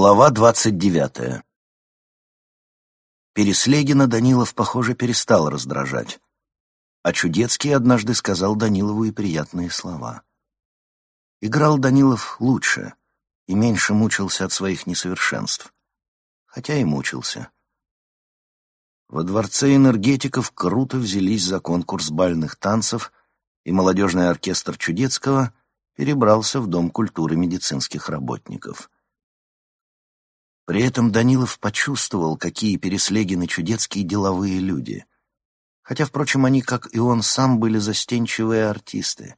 Глава двадцать девятая Переслегина Данилов, похоже, перестал раздражать. А Чудецкий однажды сказал Данилову и приятные слова. Играл Данилов лучше и меньше мучился от своих несовершенств. Хотя и мучился. Во дворце энергетиков круто взялись за конкурс бальных танцев, и молодежный оркестр Чудецкого перебрался в Дом культуры медицинских работников — при этом Данилов почувствовал, какие Переслегины чудецкие деловые люди. Хотя, впрочем, они, как и он сам, были застенчивые артисты.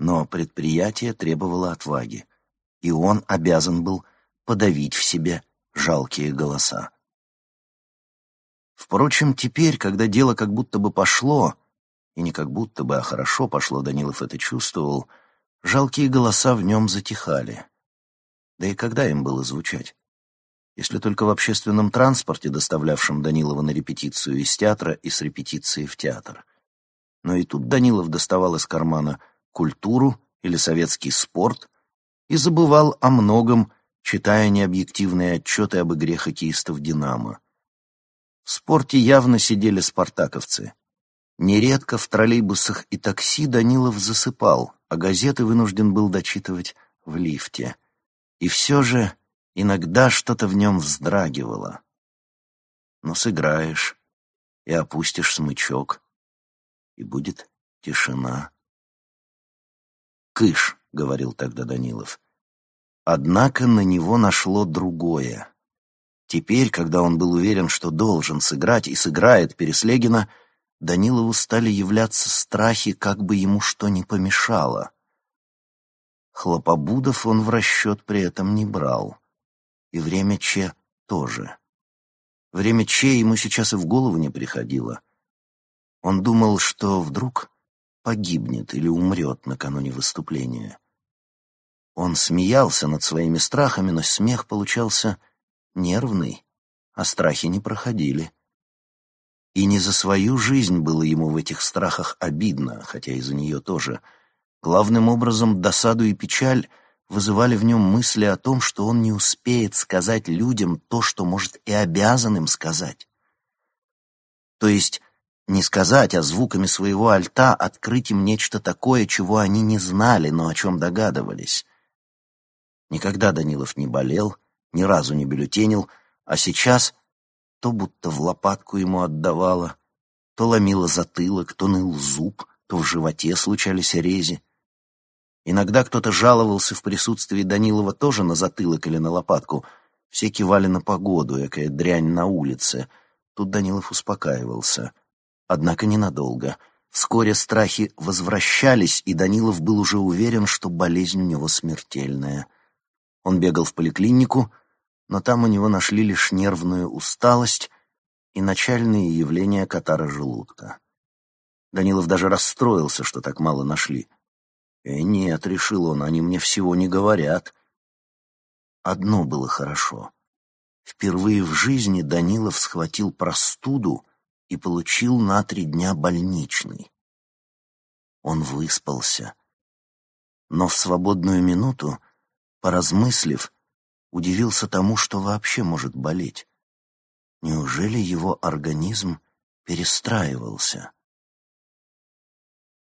Но предприятие требовало отваги, и он обязан был подавить в себе жалкие голоса. Впрочем, теперь, когда дело как будто бы пошло, и не как будто бы, а хорошо пошло, Данилов это чувствовал, жалкие голоса в нем затихали. Да и когда им было звучать? Если только в общественном транспорте, доставлявшем Данилова на репетицию из театра и с репетиции в театр. Но и тут Данилов доставал из кармана культуру или советский спорт и забывал о многом, читая необъективные отчеты об игре хоккеистов «Динамо». В спорте явно сидели спартаковцы. Нередко в троллейбусах и такси Данилов засыпал, а газеты вынужден был дочитывать в лифте. И все же Иногда что-то в нем вздрагивало. Но сыграешь и опустишь смычок, и будет тишина. «Кыш», — говорил тогда Данилов. Однако на него нашло другое. Теперь, когда он был уверен, что должен сыграть и сыграет Переслегина, Данилову стали являться страхи, как бы ему что ни помешало. Хлопобудов он в расчет при этом не брал. И время Че тоже. Время Че ему сейчас и в голову не приходило. Он думал, что вдруг погибнет или умрет накануне выступления. Он смеялся над своими страхами, но смех получался нервный, а страхи не проходили. И не за свою жизнь было ему в этих страхах обидно, хотя и за нее тоже. Главным образом досаду и печаль — вызывали в нем мысли о том, что он не успеет сказать людям то, что может и обязан им сказать. То есть не сказать, а звуками своего альта открыть им нечто такое, чего они не знали, но о чем догадывались. Никогда Данилов не болел, ни разу не бюллетенил, а сейчас то будто в лопатку ему отдавало, то ломило затылок, то ныл зуб, то в животе случались рези. Иногда кто-то жаловался в присутствии Данилова тоже на затылок или на лопатку. Все кивали на погоду, экая дрянь на улице. Тут Данилов успокаивался. Однако ненадолго. Вскоре страхи возвращались, и Данилов был уже уверен, что болезнь у него смертельная. Он бегал в поликлинику, но там у него нашли лишь нервную усталость и начальные явления катара желудка. Данилов даже расстроился, что так мало нашли — «Э, нет», — решил он, — «они мне всего не говорят». Одно было хорошо. Впервые в жизни Данилов схватил простуду и получил на три дня больничный. Он выспался. Но в свободную минуту, поразмыслив, удивился тому, что вообще может болеть. Неужели его организм перестраивался?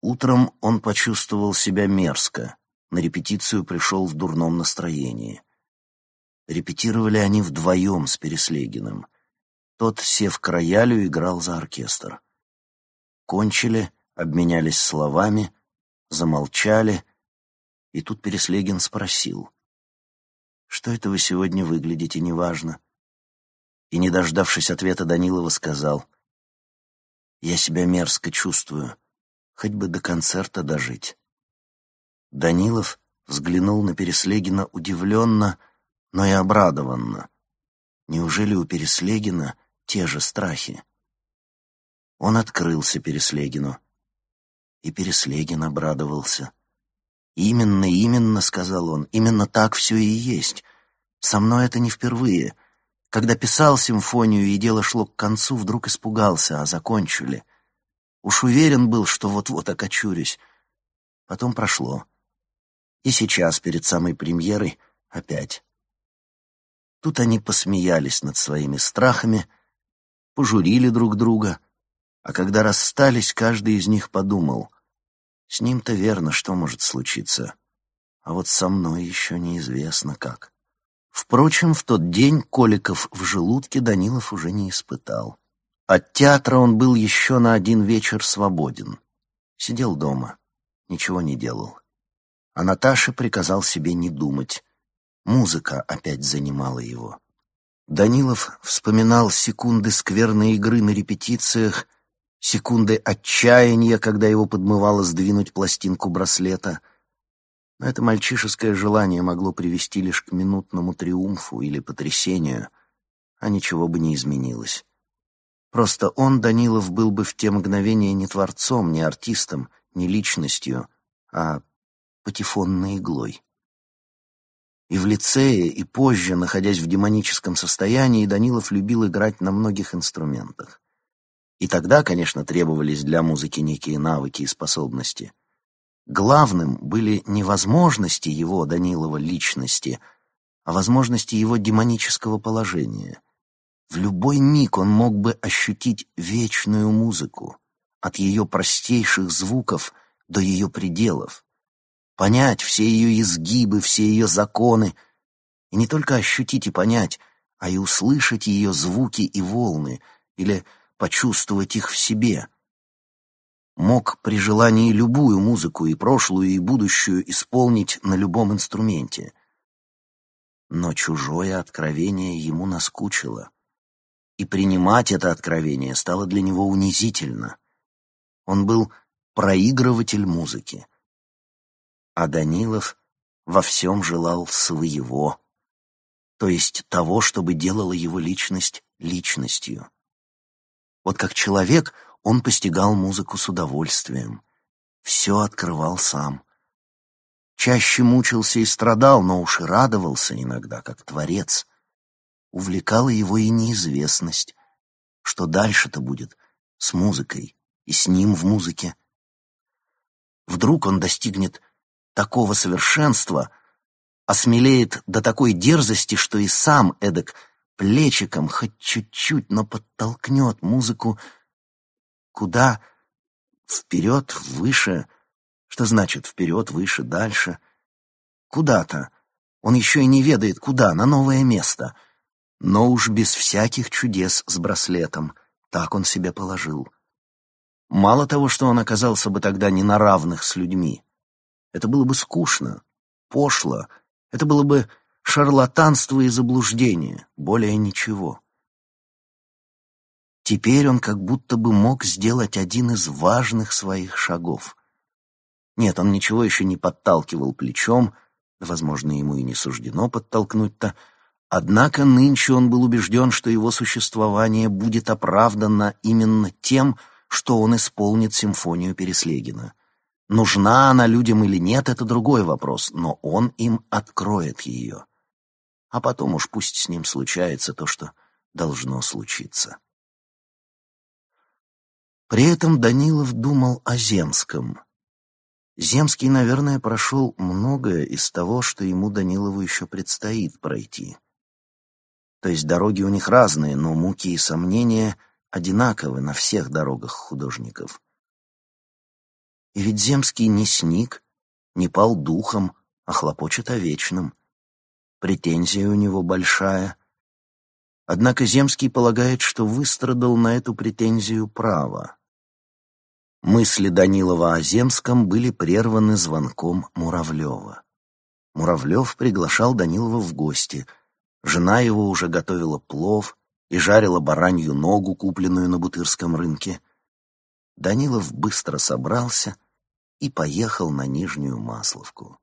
Утром он почувствовал себя мерзко. На репетицию пришел в дурном настроении. Репетировали они вдвоем с Переслегиным. Тот, сев к роялю, играл за оркестр. Кончили, обменялись словами, замолчали, и тут Переслегин спросил. «Что это вы сегодня выглядите, неважно?» И, не дождавшись ответа, Данилова сказал. «Я себя мерзко чувствую хоть бы до концерта дожить. Данилов взглянул на Переслегина удивленно, но и обрадованно. Неужели у Переслегина те же страхи? Он открылся Переслегину, и Переслегин обрадовался. «Именно, именно», — сказал он, — «именно так все и есть. Со мной это не впервые. Когда писал симфонию и дело шло к концу, вдруг испугался, а закончили. Уж уверен был, что вот-вот окочурюсь. Потом прошло. И сейчас, перед самой премьерой, опять. Тут они посмеялись над своими страхами, пожурили друг друга, а когда расстались, каждый из них подумал, с ним-то верно, что может случиться, а вот со мной еще неизвестно как. Впрочем, в тот день коликов в желудке Данилов уже не испытал. От театра он был еще на один вечер свободен. Сидел дома, ничего не делал. А Наташе приказал себе не думать. Музыка опять занимала его. Данилов вспоминал секунды скверной игры на репетициях, секунды отчаяния, когда его подмывало сдвинуть пластинку браслета. Но это мальчишеское желание могло привести лишь к минутному триумфу или потрясению, а ничего бы не изменилось. Просто он, Данилов, был бы в те мгновения не творцом, не артистом, не личностью, а патефонной иглой. И в лицее, и позже, находясь в демоническом состоянии, Данилов любил играть на многих инструментах. И тогда, конечно, требовались для музыки некие навыки и способности. Главным были не возможности его, Данилова, личности, а возможности его демонического положения. В любой миг он мог бы ощутить вечную музыку, от ее простейших звуков до ее пределов, понять все ее изгибы, все ее законы, и не только ощутить и понять, а и услышать ее звуки и волны, или почувствовать их в себе. Мог при желании любую музыку, и прошлую, и будущую, исполнить на любом инструменте. Но чужое откровение ему наскучило, и принимать это откровение стало для него унизительно. Он был проигрыватель музыки а Данилов во всем желал своего, то есть того, чтобы делала его личность личностью. Вот как человек он постигал музыку с удовольствием, все открывал сам. Чаще мучился и страдал, но уж и радовался иногда, как творец. Увлекала его и неизвестность, что дальше-то будет с музыкой и с ним в музыке. Вдруг он достигнет такого совершенства, осмелеет до такой дерзости, что и сам эдак плечиком хоть чуть-чуть, но подтолкнет музыку куда? Вперед, выше. Что значит вперед, выше, дальше? Куда-то. Он еще и не ведает, куда, на новое место. Но уж без всяких чудес с браслетом. Так он себе положил. Мало того, что он оказался бы тогда не на равных с людьми, это было бы скучно, пошло, это было бы шарлатанство и заблуждение, более ничего. Теперь он как будто бы мог сделать один из важных своих шагов. Нет, он ничего еще не подталкивал плечом, возможно, ему и не суждено подтолкнуть-то, однако нынче он был убежден, что его существование будет оправдано именно тем, что он исполнит симфонию Переслегина. Нужна она людям или нет, это другой вопрос, но он им откроет ее. А потом уж пусть с ним случается то, что должно случиться. При этом Данилов думал о Земском. Земский, наверное, прошел многое из того, что ему, Данилову, еще предстоит пройти. То есть дороги у них разные, но муки и сомнения одинаковы на всех дорогах художников. И ведь Земский не сник, не пал духом, а хлопочет о вечном. Претензия у него большая. Однако Земский полагает, что выстрадал на эту претензию право. Мысли Данилова о Земском были прерваны звонком Муравлева. Муравлев приглашал Данилова в гости. Жена его уже готовила плов и жарила баранью ногу, купленную на Бутырском рынке. Данилов быстро собрался и поехал на Нижнюю Масловку.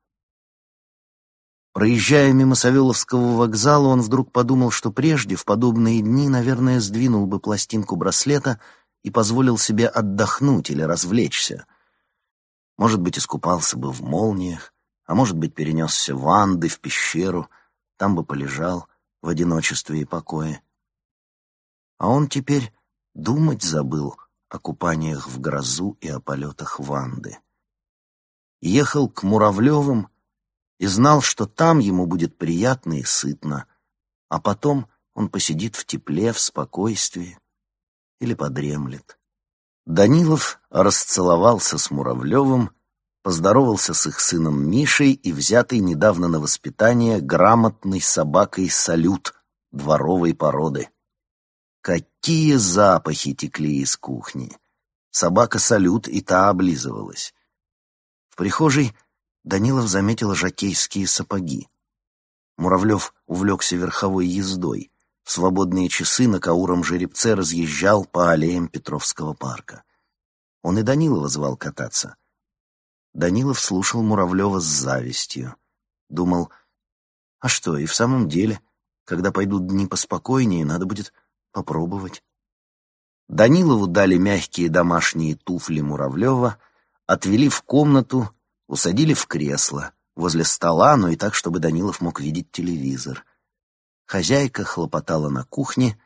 Проезжая мимо Савеловского вокзала, он вдруг подумал, что прежде, в подобные дни, наверное, сдвинул бы пластинку браслета и позволил себе отдохнуть или развлечься. Может быть, искупался бы в молниях, а может быть, перенесся в Анды, в пещеру, там бы полежал в одиночестве и покое. А он теперь думать забыл о купаниях в грозу и о полетах Ванды. Ехал к Муравлевым и знал, что там ему будет приятно и сытно, а потом он посидит в тепле, в спокойствии или подремлет. Данилов расцеловался с Муравлевым, поздоровался с их сыном Мишей и взятый недавно на воспитание грамотной собакой салют дворовой породы. Какие запахи текли из кухни! Собака салют и та облизывалась. В прихожей Данилов заметил жакейские сапоги. Муравлев увлекся верховой ездой. В свободные часы на кауром жеребце разъезжал по аллеям Петровского парка. Он и Данилова звал кататься. Данилов слушал Муравлева с завистью. Думал, а что, и в самом деле, когда пойдут дни поспокойнее, надо будет попробовать. Данилову дали мягкие домашние туфли Муравлева, отвели в комнату, усадили в кресло, возле стола, но и так, чтобы Данилов мог видеть телевизор. Хозяйка хлопотала на кухне,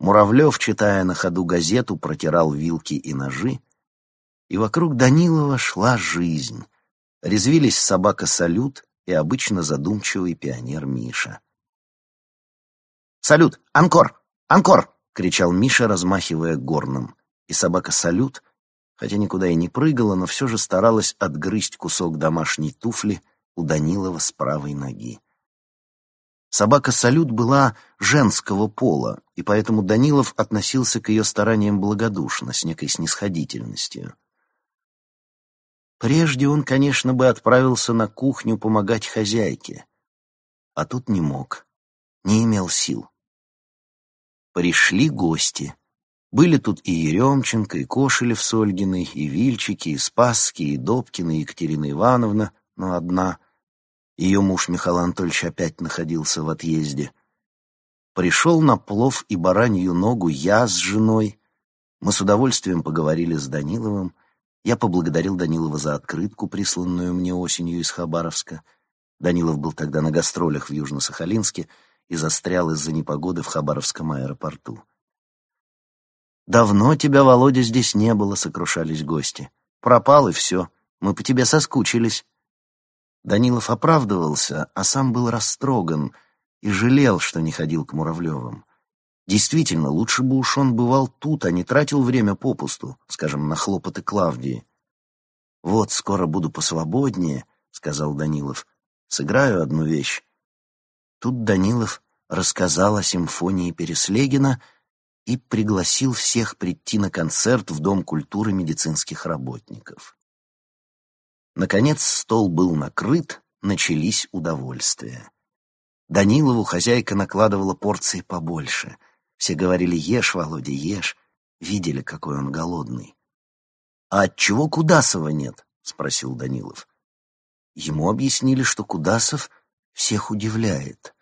Муравлев, читая на ходу газету, протирал вилки и ножи, и вокруг Данилова шла жизнь. Резвились собака Салют и обычно задумчивый пионер Миша. «Салют! Анкор! Анкор!» — кричал Миша, размахивая горном. И собака Салют, хотя никуда и не прыгала, но все же старалась отгрызть кусок домашней туфли у Данилова с правой ноги. Собака Салют была женского пола, и поэтому Данилов относился к ее стараниям благодушно, с некой снисходительностью. Прежде он, конечно, бы отправился на кухню помогать хозяйке, а тут не мог, не имел сил. Пришли гости. Были тут и Еремченко, и Кошелев с Ольгиной, и Вильчики, и Спасский, и Добкина, и Екатерина Ивановна, но одна. Ее муж Михаил Анатольевич опять находился в отъезде. Пришел на плов и баранью ногу я с женой. Мы с удовольствием поговорили с Даниловым. Я поблагодарил Данилова за открытку, присланную мне осенью из Хабаровска. Данилов был тогда на гастролях в Южно-Сахалинске — и застрял из-за непогоды в Хабаровском аэропорту. «Давно тебя, Володя, здесь не было», — сокрушались гости. «Пропал, и все. Мы по тебе соскучились». Данилов оправдывался, а сам был растроган и жалел, что не ходил к Муравлевым. Действительно, лучше бы уж он бывал тут, а не тратил время попусту, скажем, на хлопоты Клавдии. «Вот, скоро буду посвободнее», — сказал Данилов. «Сыграю одну вещь. Тут Данилов рассказал о симфонии Переслегина и пригласил всех прийти на концерт в Дом культуры медицинских работников. Наконец стол был накрыт, начались удовольствия. Данилову хозяйка накладывала порции побольше. Все говорили «Ешь, Володя, ешь». Видели, какой он голодный. «А отчего Кудасова нет?» — спросил Данилов. Ему объяснили, что Кудасов всех удивляет.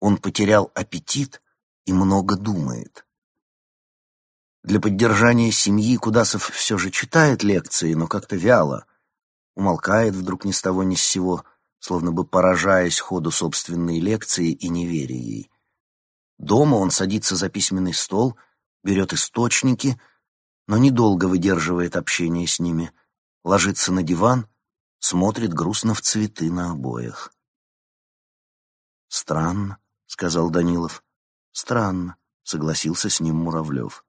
Он потерял аппетит и много думает. Для поддержания семьи Кудасов все же читает лекции, но как-то вяло. Умолкает вдруг ни с того ни с сего, словно бы поражаясь ходу собственной лекции и не веря ей. Дома он садится за письменный стол, берет источники, но недолго выдерживает общение с ними, ложится на диван, смотрит грустно в цветы на обоях. Странно, сказал Данилов. Странно, согласился с ним Муравлев.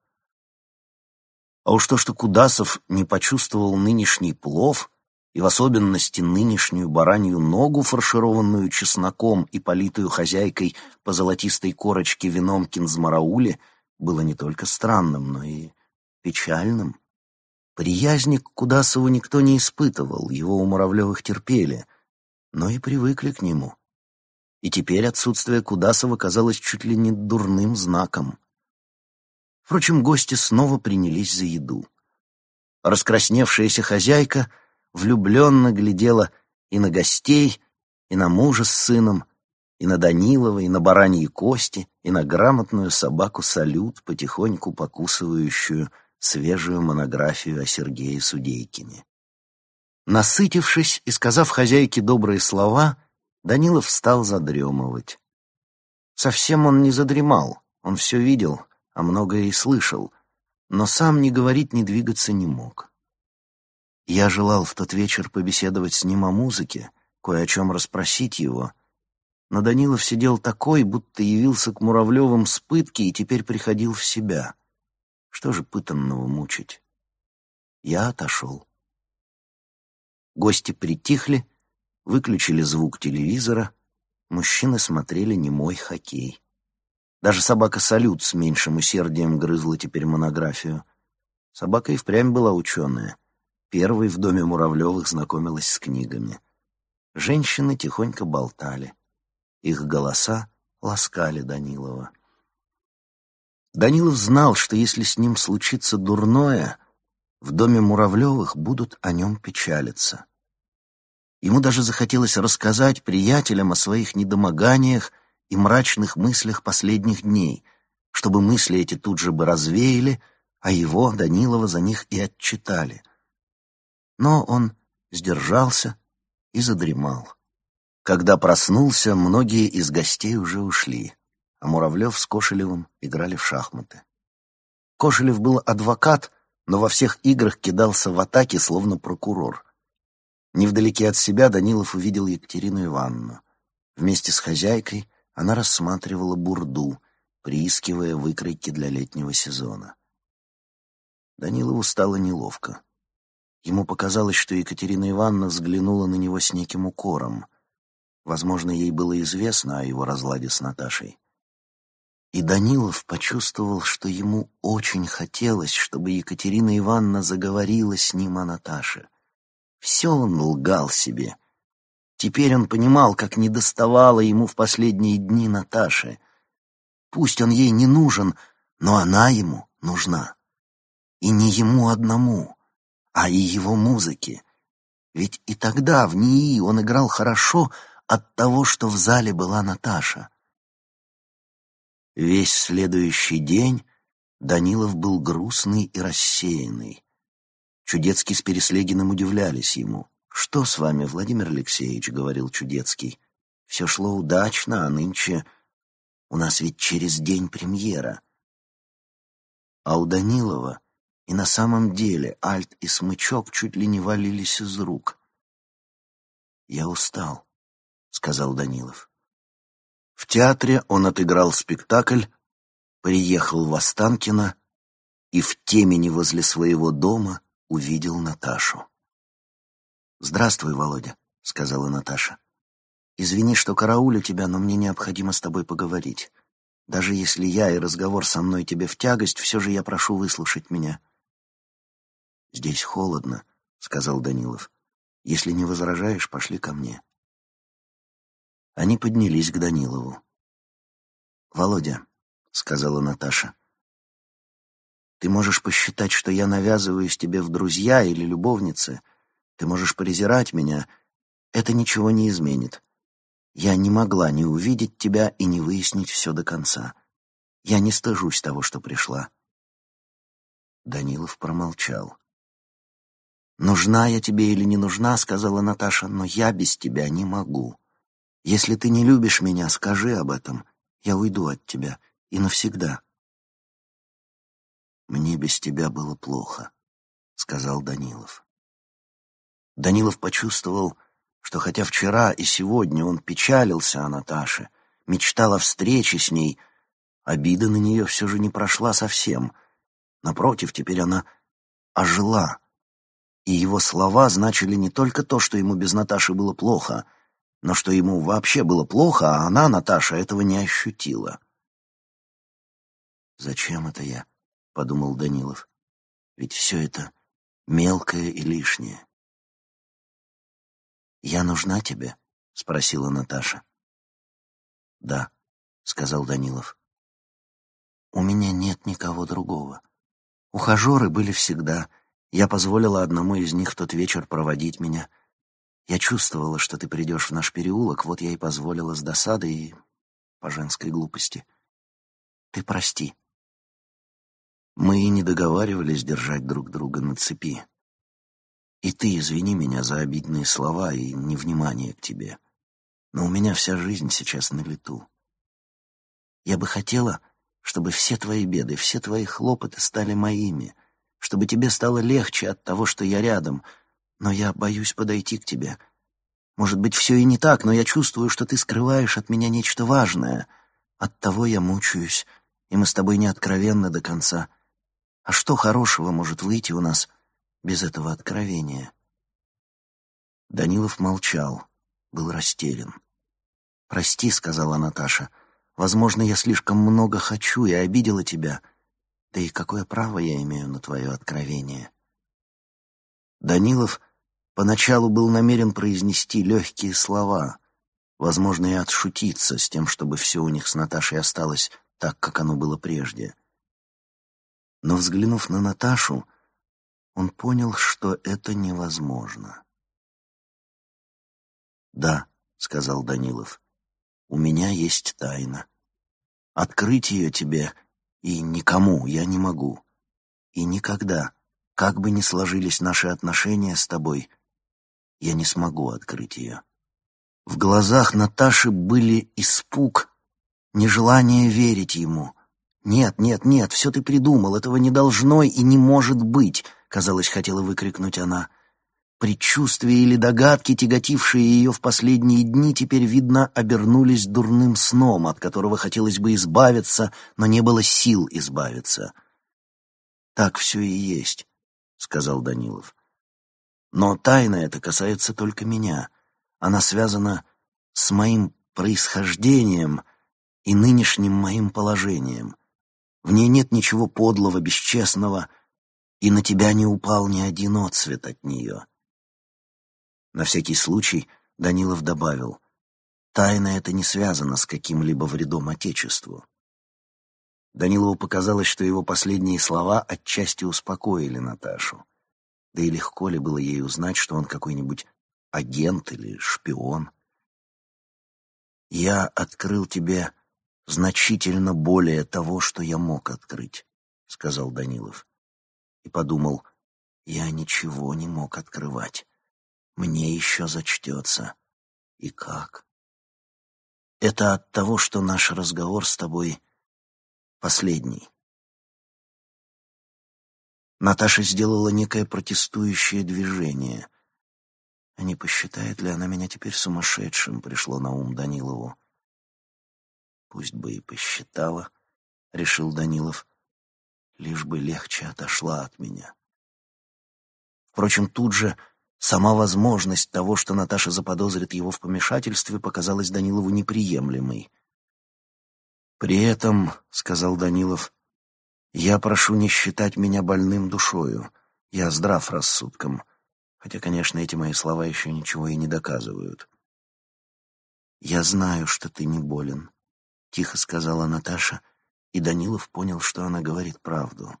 А уж то, что Кудасов не почувствовал нынешний плов, и в особенности нынешнюю баранью ногу, фаршированную чесноком и политую хозяйкой по золотистой корочке вином кинзмараули, было не только странным, но и печальным. Приязни к Кудасову никто не испытывал, его у Муравлевых терпели, но и привыкли к нему и теперь отсутствие Кудасова казалось чуть ли не дурным знаком. Впрочем, гости снова принялись за еду. Раскрасневшаяся хозяйка влюбленно глядела и на гостей, и на мужа с сыном, и на Данилова, и на бараньи кости, и на грамотную собаку-салют, потихоньку покусывающую свежую монографию о Сергее Судейкине. Насытившись и сказав хозяйке добрые слова, Данилов встал задремывать. Совсем он не задремал, он все видел, а многое и слышал, но сам ни говорить, ни двигаться не мог. Я желал в тот вечер побеседовать с ним о музыке, кое о чем расспросить его, Но Данилов сидел такой, будто явился к Муравлевым с пытки и теперь приходил в себя. Что же пытанного мучить? Я отошел. Гости притихли, выключили звук телевизора, мужчины смотрели немой хоккей. Даже собака-салют с меньшим усердием грызла теперь монографию. Собака и впрямь была ученая. Первой в доме Муравлевых знакомилась с книгами. Женщины тихонько болтали. Их голоса ласкали Данилова. Данилов знал, что если с ним случится дурное, в доме Муравлевых будут о нем печалиться. Ему даже захотелось рассказать приятелям о своих недомоганиях и мрачных мыслях последних дней, чтобы мысли эти тут же бы развеяли, а его, Данилова, за них и отчитали. Но он сдержался и задремал. Когда проснулся, многие из гостей уже ушли, а Муравлев с Кошелевым играли в шахматы. Кошелев был адвокат, но во всех играх кидался в атаке, словно прокурор. Невдалеке от себя Данилов увидел Екатерину Ивановну. Вместе с хозяйкой она рассматривала бурду, приискивая выкройки для летнего сезона. Данилову стало неловко. Ему показалось, что Екатерина Ивановна взглянула на него с неким укором. Возможно, ей было известно о его разладе с Наташей. И Данилов почувствовал, что ему очень хотелось, чтобы Екатерина Ивановна заговорила с ним о Наташе. Все он лгал себе. Теперь он понимал, как недоставало ему в последние дни Наташи. Пусть он ей не нужен, но она ему нужна. И не ему одному, а и его музыке. Ведь и тогда в НИИ он играл хорошо от того, что в зале была Наташа. Весь следующий день Данилов был грустный и рассеянный. Чудецкий с Переслегиным удивлялись ему. «Что с вами, Владимир Алексеевич?» — говорил Чудецкий. «Все шло удачно, а нынче у нас ведь через день премьера». А у Данилова и на самом деле альт и смычок чуть ли не валились из рук. «Я устал», — сказал Данилов. В театре он отыграл спектакль, приехал в Останкино и в темени возле своего дома увидел Наташу. «Здравствуй, Володя», — сказала Наташа. «Извини, что караулю тебя, но мне необходимо с тобой поговорить. Даже если я и разговор со мной тебе в тягость, все же я прошу выслушать меня». «Здесь холодно», — сказал Данилов. «Если не возражаешь, пошли ко мне». Они поднялись к Данилову. «Володя», — сказала Наташа, — «ты можешь посчитать, что я навязываюсь тебе в друзья или любовницы, — ты можешь презирать меня, это ничего не изменит. Я не могла не увидеть тебя и не выяснить все до конца. Я не стыжусь того, что пришла. Данилов промолчал. «Нужна я тебе или не нужна, — сказала Наташа, — но я без тебя не могу. Если ты не любишь меня, скажи об этом. Я уйду от тебя. И навсегда». «Мне без тебя было плохо», — сказал Данилов. Данилов почувствовал, что хотя вчера и сегодня он печалился о Наташе, мечтал о встрече с ней, обида на нее все же не прошла совсем. Напротив, теперь она ожила, и его слова значили не только то, что ему без Наташи было плохо, но что ему вообще было плохо, а она, Наташа, этого не ощутила. «Зачем это я?» — подумал Данилов. «Ведь все это мелкое и лишнее». «Я нужна тебе?» — спросила Наташа. «Да», — сказал Данилов. «У меня нет никого другого. Ухажеры были всегда. Я позволила одному из них в тот вечер проводить меня. Я чувствовала, что ты придешь в наш переулок, вот я и позволила с досадой и по женской глупости. Ты прости». Мы и не договаривались держать друг друга на цепи. И ты извини меня за обидные слова и невнимание к тебе. Но у меня вся жизнь сейчас на лету. Я бы хотела, чтобы все твои беды, все твои хлопоты стали моими, чтобы тебе стало легче от того, что я рядом, но я боюсь подойти к тебе. Может быть, все и не так, но я чувствую, что ты скрываешь от меня нечто важное. Оттого я мучаюсь, и мы с тобой не откровенны до конца. А что хорошего может выйти у нас без этого откровения?» Данилов молчал, был растерян. «Прости», — сказала Наташа, — «возможно, я слишком много хочу и обидела тебя. Да и какое право я имею на твое откровение?» Данилов поначалу был намерен произнести легкие слова, возможно, и отшутиться с тем, чтобы все у них с Наташей осталось так, как оно было прежде. Но, взглянув на Наташу, он понял, что это невозможно. «Да», — сказал Данилов, — «у меня есть тайна. Открыть ее тебе и никому я не могу. И никогда, как бы ни сложились наши отношения с тобой, я не смогу открыть ее». В глазах Наташи были испуг, нежелание верить ему. «Нет, нет, нет, все ты придумал, этого не должно и не может быть», — казалось, хотела выкрикнуть она. Предчувствия или догадки, тяготившие ее в последние дни, теперь, видно, обернулись дурным сном, от которого хотелось бы избавиться, но не было сил избавиться. «Так все и есть», — сказал Данилов. «Но тайна эта касается только меня. Она связана с моим происхождением и нынешним моим положением. В ней нет ничего подлого, бесчестного, и на тебя не упал ни один отцвет от нее». На всякий случай Данилов добавил, «Тайна это не связана с каким-либо вредом Отечеству». Данилову показалось, что его последние слова отчасти успокоили Наташу. Да и легко ли было ей узнать, что он какой-нибудь агент или шпион? «Я открыл тебе значительно более того, что я мог открыть», — сказал Данилов. И подумал, «Я ничего не мог открывать мне еще зачтется. И как? Это от того, что наш разговор с тобой последний. Наташа сделала некое протестующее движение. А не посчитает ли она меня теперь сумасшедшим, пришло на ум Данилову. Пусть бы и посчитала, — решил Данилов, — лишь бы легче отошла от меня. Впрочем, тут же Сама возможность того, что Наташа заподозрит его в помешательстве, показалась Данилову неприемлемой. «При этом, — сказал Данилов, — я прошу не считать меня больным душою. Я здрав рассудком, хотя, конечно, эти мои слова еще ничего и не доказывают». «Я знаю, что ты не болен», — тихо сказала Наташа, и Данилов понял, что она говорит правду.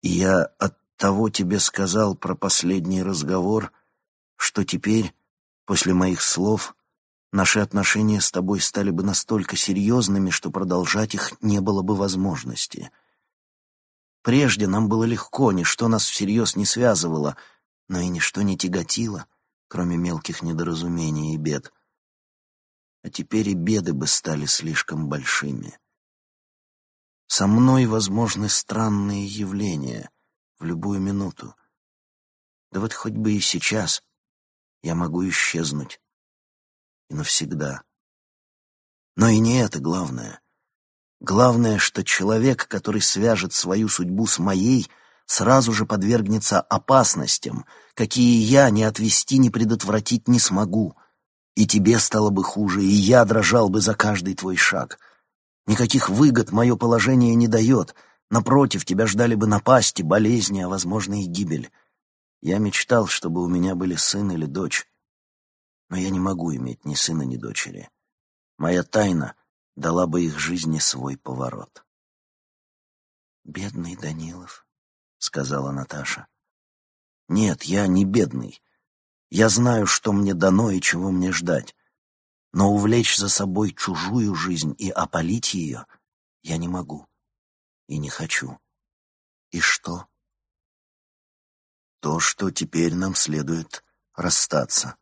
«Я от того тебе сказал про последний разговор, что теперь, после моих слов, наши отношения с тобой стали бы настолько серьезными, что продолжать их не было бы возможности. Прежде нам было легко, ничто нас всерьез не связывало, но и ничто не тяготило, кроме мелких недоразумений и бед. А теперь и беды бы стали слишком большими. Со мной возможны странные явления — в любую минуту. Да вот хоть бы и сейчас я могу исчезнуть. И навсегда. Но и не это главное. Главное, что человек, который свяжет свою судьбу с моей, сразу же подвергнется опасностям, какие я ни отвести, ни предотвратить не смогу. И тебе стало бы хуже, и я дрожал бы за каждый твой шаг. Никаких выгод мое положение не дает — Напротив, тебя ждали бы напасти, болезни, а, возможно, и гибель. Я мечтал, чтобы у меня были сын или дочь. Но я не могу иметь ни сына, ни дочери. Моя тайна дала бы их жизни свой поворот. «Бедный Данилов», — сказала Наташа. «Нет, я не бедный. Я знаю, что мне дано и чего мне ждать. Но увлечь за собой чужую жизнь и опалить ее я не могу и не хочу. И что? То, что теперь нам следует расстаться.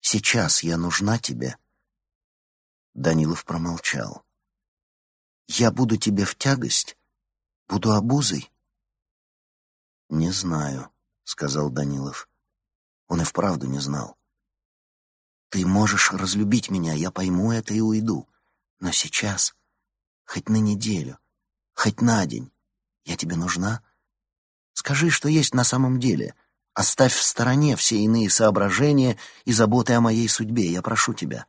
Сейчас я нужна тебе. Данилов промолчал. Я буду тебе в тягость? Буду обузой? Не знаю, сказал Данилов. Он и вправду не знал. «Ты можешь разлюбить меня, я пойму это и уйду. Но сейчас, хоть на неделю, хоть на день, я тебе нужна. Скажи, что есть на самом деле. Оставь в стороне все иные соображения и заботы о моей судьбе. Я прошу тебя».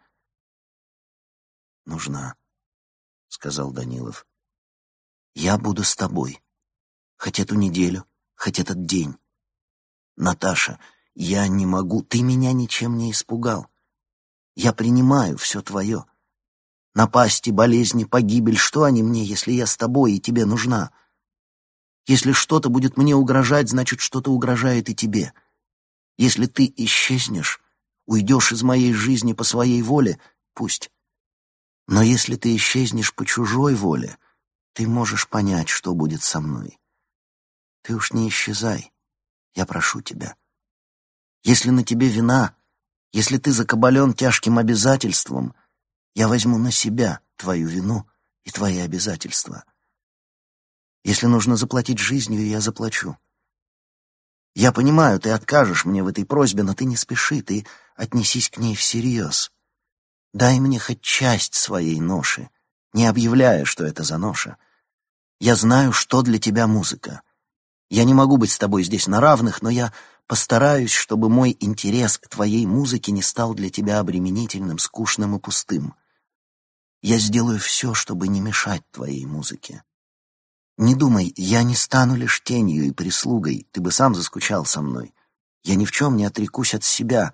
«Нужна», — сказал Данилов. «Я буду с тобой. Хоть эту неделю, хоть этот день. Наташа, я не могу, ты меня ничем не испугал. Я принимаю все твое. Напасти, болезни, погибель, что они мне, если я с тобой и тебе нужна? Если что-то будет мне угрожать, значит, что-то угрожает и тебе. Если ты исчезнешь, уйдешь из моей жизни по своей воле, пусть. Но если ты исчезнешь по чужой воле, ты можешь понять, что будет со мной. Ты уж не исчезай, я прошу тебя. Если на тебе вина, если ты закабален тяжким обязательством, я возьму на себя твою вину и твои обязательства. Если нужно заплатить жизнью, я заплачу. Я понимаю, ты откажешь мне в этой просьбе, но ты не спеши, ты отнесись к ней всерьез. Дай мне хоть часть своей ноши, не объявляя, что это за ноша. Я знаю, что для тебя музыка. Я не могу быть с тобой здесь на равных, но я постараюсь, чтобы мой интерес к твоей музыке не стал для тебя обременительным, скучным и пустым. Я сделаю все, чтобы не мешать твоей музыке. Не думай, я не стану лишь тенью и прислугой, ты бы сам заскучал со мной. Я ни в чем не отрекусь от себя,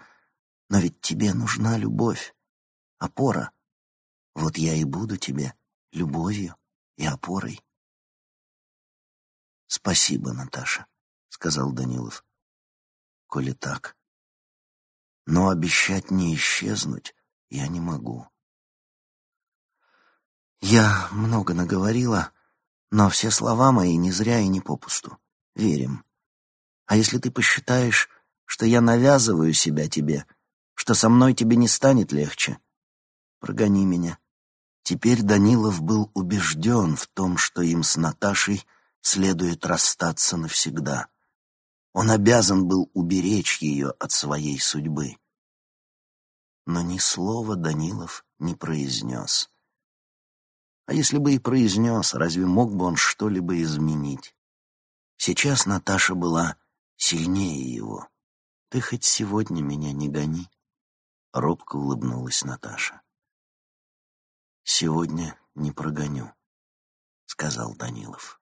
но ведь тебе нужна любовь, опора. Вот я и буду тебе любовью и опорой. «Спасибо, Наташа», — сказал Данилов. «Коли так. Но обещать не исчезнуть я не могу». Я много наговорила, но все слова мои не зря и не попусту. Верим. А если ты посчитаешь, что я навязываю себя тебе, что со мной тебе не станет легче, прогони меня. Теперь Данилов был убежден в том, что им с Наташей следует расстаться навсегда. Он обязан был уберечь ее от своей судьбы. Но ни слова Данилов не произнес. А если бы и произнес, разве мог бы он что-либо изменить? Сейчас Наташа была сильнее его. «Ты хоть сегодня меня не гони», — робко улыбнулась Наташа. «Сегодня не прогоню», — сказал Данилов.